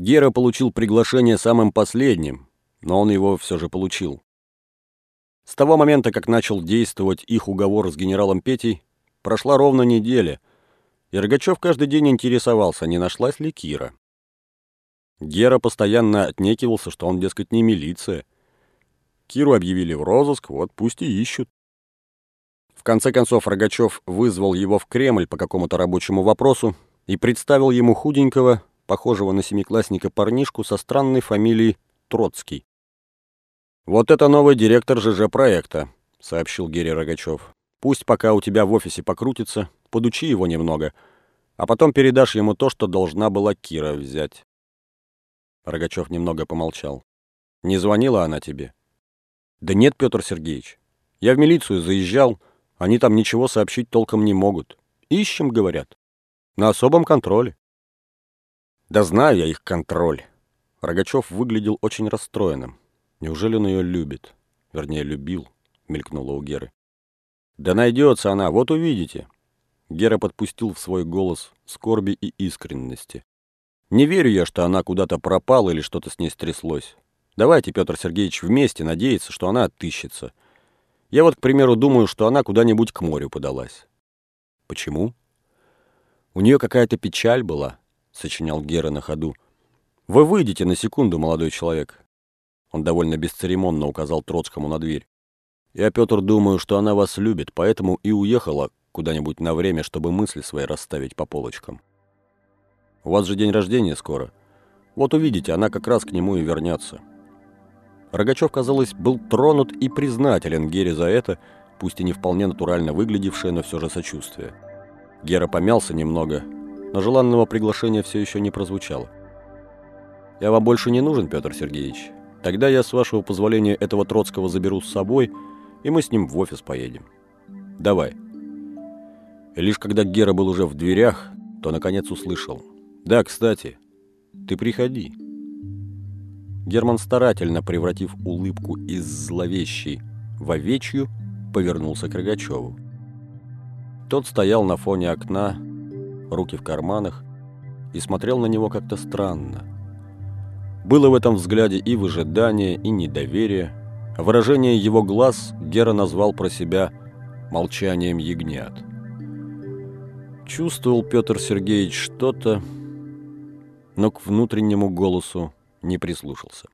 Гера получил приглашение самым последним, но он его все же получил. С того момента, как начал действовать их уговор с генералом Петей, прошла ровно неделя, и Рогачев каждый день интересовался, не нашлась ли Кира. Гера постоянно отнекивался, что он, дескать, не милиция. Киру объявили в розыск, вот пусть и ищут. В конце концов Рогачев вызвал его в Кремль по какому-то рабочему вопросу и представил ему худенького, похожего на семиклассника парнишку со странной фамилией Троцкий. «Вот это новый директор ЖЖ-проекта», — сообщил Герри Рогачев. «Пусть пока у тебя в офисе покрутится, подучи его немного, а потом передашь ему то, что должна была Кира взять». Рогачев немного помолчал. «Не звонила она тебе?» «Да нет, Петр Сергеевич. Я в милицию заезжал, они там ничего сообщить толком не могут. Ищем, говорят. На особом контроле». «Да знаю я их контроль». Рогачев выглядел очень расстроенным. Неужели он ее любит? Вернее, любил, мелькнула у Геры. «Да найдется она, вот увидите». Гера подпустил в свой голос скорби и искренности. Не верю я, что она куда-то пропала или что-то с ней стряслось. Давайте, Петр Сергеевич, вместе надеяться, что она отыщется. Я вот, к примеру, думаю, что она куда-нибудь к морю подалась. Почему? У нее какая-то печаль была, сочинял Гера на ходу. Вы выйдете на секунду, молодой человек. Он довольно бесцеремонно указал Троцкому на дверь. Я, Петр, думаю, что она вас любит, поэтому и уехала куда-нибудь на время, чтобы мысли свои расставить по полочкам. У вас же день рождения скоро. Вот увидите, она как раз к нему и вернется». Рогачев, казалось, был тронут и признателен Гере за это, пусть и не вполне натурально выглядевшее, но все же сочувствие. Гера помялся немного, но желанного приглашения все еще не прозвучало. «Я вам больше не нужен, Петр Сергеевич. Тогда я, с вашего позволения, этого Троцкого заберу с собой, и мы с ним в офис поедем. Давай». И лишь когда Гера был уже в дверях, то наконец услышал. Да, кстати, ты приходи. Герман, старательно превратив улыбку из зловещей в овечью, повернулся к Рогачеву. Тот стоял на фоне окна, руки в карманах, и смотрел на него как-то странно. Было в этом взгляде и выжидание, и недоверие. Выражение его глаз Гера назвал про себя молчанием ягнят. Чувствовал Петр Сергеевич что-то, но к внутреннему голосу не прислушался.